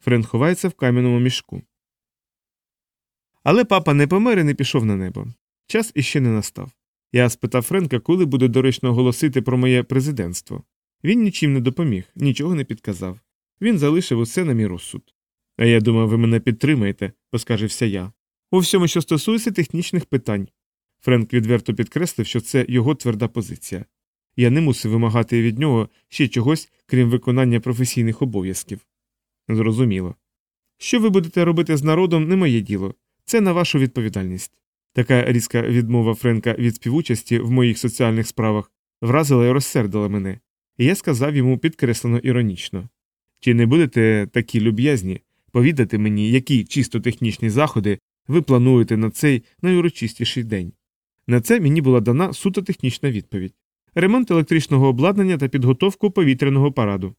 Френк ховається в кам'яному мішку. Але папа не помер і не пішов на небо. Час іще не настав. Я спитав Френка, коли буде доречно оголосити про моє президентство. Він нічим не допоміг, нічого не підказав. Він залишив усе на мій розсуд. А я думав, ви мене підтримаєте, поскаржився я. У всьому, що стосується технічних питань. Френк відверто підкреслив, що це його тверда позиція. Я не мусив вимагати від нього ще чогось, крім виконання професійних обов'язків. Зрозуміло. Що ви будете робити з народом, не моє діло. Це на вашу відповідальність. Така різка відмова Френка від співучасті в моїх соціальних справах вразила і розсердила мене, і я сказав йому підкреслено іронічно чи не будете такі люб'язні повідати мені, які чисто технічні заходи ви плануєте на цей найурочистіший день? На це мені була дана суто технічна відповідь ремонт електричного обладнання та підготовку повітряного параду.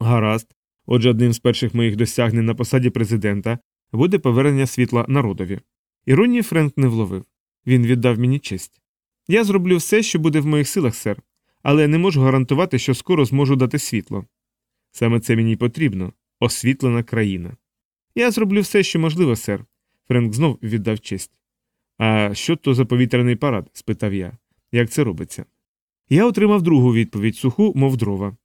Гаразд. Отже, одним з перших моїх досягнень на посаді президента буде повернення світла народові. Іронії Френк не вловив. Він віддав мені честь. Я зроблю все, що буде в моїх силах, сер, але не можу гарантувати, що скоро зможу дати світло. Саме це мені потрібно освітлена країна. Я зроблю все, що можливо, сер. Френк знов віддав честь. А що то за повітряний парад? спитав я. Як це робиться? Я отримав другу відповідь суху, мов дрова.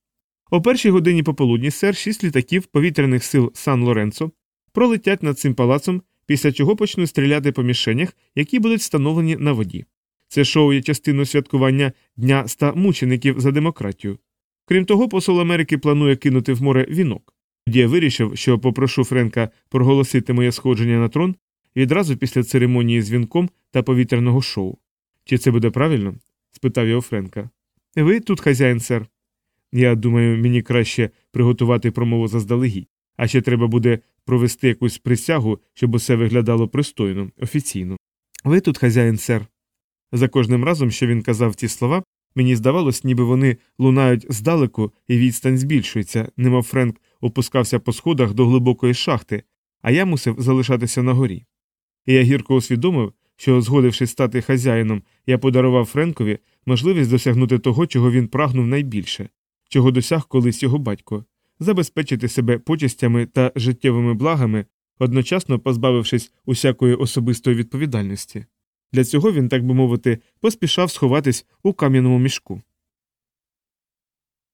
О першій годині пополудні, сер, шість літаків повітряних сил Сан Лоренцо пролетять над цим палацом, після чого почнуть стріляти по мішенях, які будуть встановлені на воді. Це шоу є частиною святкування Дня ста мучеників за демократію. Крім того, посол Америки планує кинути в море вінок. Тоді я вирішив, що попрошу Френка проголосити моє сходження на трон відразу після церемонії з вінком та повітряного шоу. Чи це буде правильно? спитав його Френка. Ви тут хазяїн, сер. Я думаю, мені краще приготувати промову заздалегідь, а ще треба буде провести якусь присягу, щоб усе виглядало пристойно, офіційно. Ви тут хазяїн, сер. За кожним разом, що він казав ті слова, мені здавалось, ніби вони лунають здалеку і відстань збільшується, немов Френк опускався по сходах до глибокої шахти, а я мусив залишатися на горі. І я гірко усвідомив, що, згодившись стати хазяїном, я подарував Френкові можливість досягнути того, чого він прагнув найбільше, чого досяг колись його батько, забезпечити себе почестями та життєвими благами, одночасно позбавившись усякої особистої відповідальності. Для цього він, так би мовити, поспішав сховатись у кам'яному мішку.